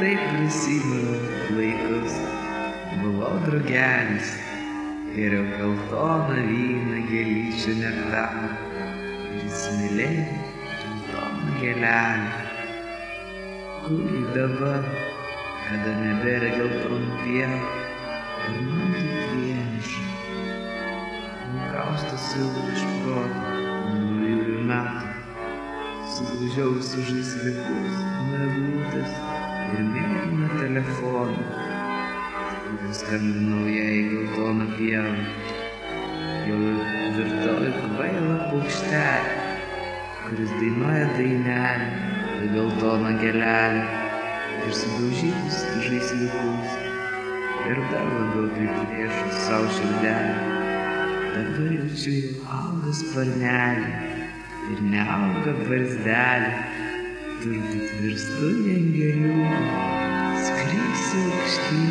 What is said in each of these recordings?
prisimenu laikus, buvau drugelis, geriau geltoną vyną gėlyčių nektarą ir įsimylėjau geltoną gėlelę. Kurį dabar, kada nebėra geltonų pievų, ir man taip vieniša. Nukaustas jau iš proto, naujųjų metų, sugrįžiau su žaisliukus, nagutės ir mėlyną telefoną. Kuris skambinau ją į geltoną pievą. Jau virtau į kvailą paukštelį, kuris dainuoja dainelį į geltoną gėlelę ir sudaužytus žaisliukus. Ir dar labiau priplėšus savo širdelę. Dabar jaučiu jau auga sparnelį ir neauga barzdelė. Turbūt virstu į angeliuką, skrisiu aukštyn,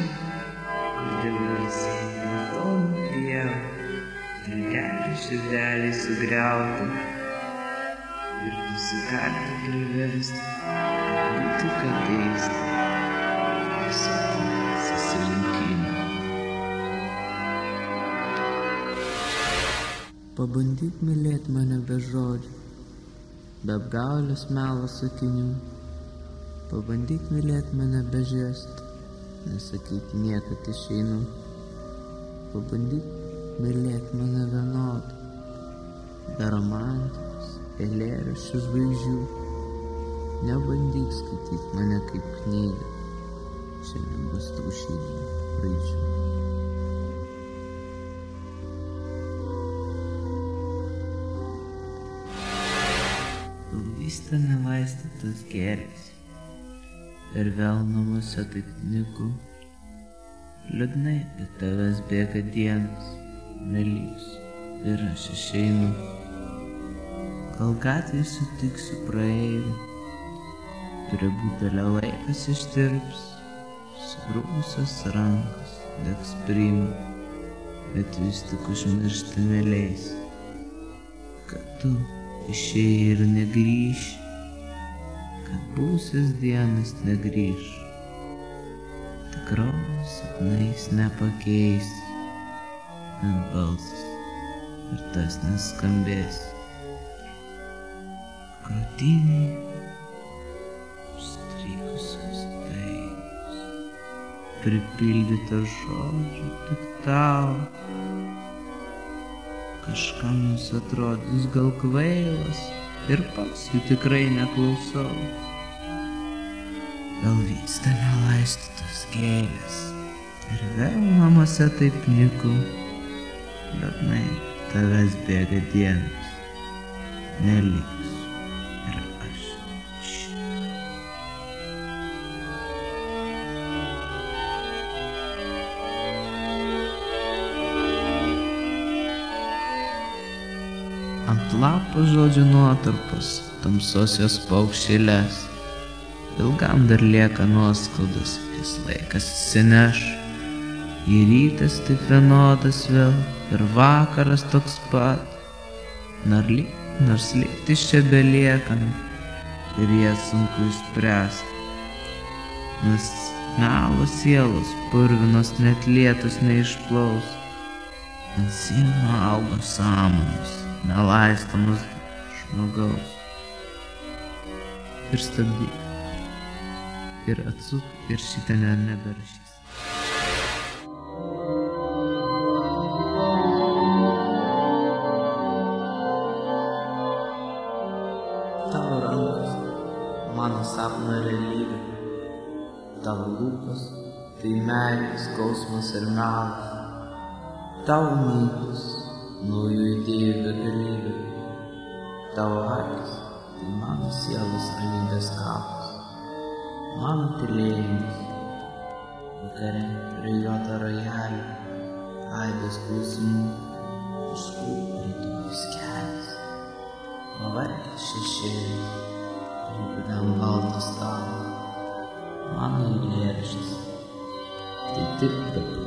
kur debesį geltoną pievą, dilgelį širdelį sugriauti ir nusikalti priversti, būti kateisti, tiesiog susilinkimą. Pabandyk mylėti mane be žodžių, be apgaulės melo sakinių. Pabandyk mylėti mane be žestų, nesakyti niekad išeinu. Pabandyk mylėti mane vienodai, be romantikos, eilėraščių žvaigždžių. Nebandyk skaityti mane kaip knygą, šiandien bus taušydžių raidžių. Vysta nevaistytas gėris. Ir vėl namuose taip niku. Liūdnai be tavęs bėga dienas, nelys. Ir aš išeinu. Gal gatvėje sutiksiu praeivį. Prie butelio laikas ištirps. Sugrūmusios rankos degs primu. Bet vis tik užmiršti neleis. Kad tu išėjai ir negrįš, kad būsios dienas negrįž. Tikros sapnais nepakeis, net balsas ir tas neskambės. Krūtiniai strikusios dainos, pripildyta žodžių tik tau kažkam jis atrodys gal kvailas ir pats jų tikrai neklausau. Gal vyksta nelaistytos gėlės ir vėl namuose taip niku, liūdnai tavęs bėga dienas, neliks Ant lapo žodžių nuotarpos, tamsosios paukšėlės. Ilgam dar lieka nuoskaudas, jis laikas įsineš. Į rytas taip vienodas vėl ir vakaras toks pat. Nar lyg, nors lygtis čia beliekant ir jie sunku išspręsti. Nes melo sielos purvinos net lietus neišplaus. Ant sienų auga samanos nelaistomus žmogaus. Ir stabdyk. Ir atsuk ir šitą ne, neberašys. Tavo rankos, mano sapno realybė. Tavo lūpas, tai meilės, skausmas ir melas. Tavo mylis, naujų idėjų begalybė. Tavo akis, tai mano sielos ramybės kapas. Mano tylėjimas, vakare prie juodo rojalio, aibės klausimų, rytojus kelias. Pavargęs šešėlis, rūpinam baltą stalą. Mano eilėraštis, tai tik beprotybė.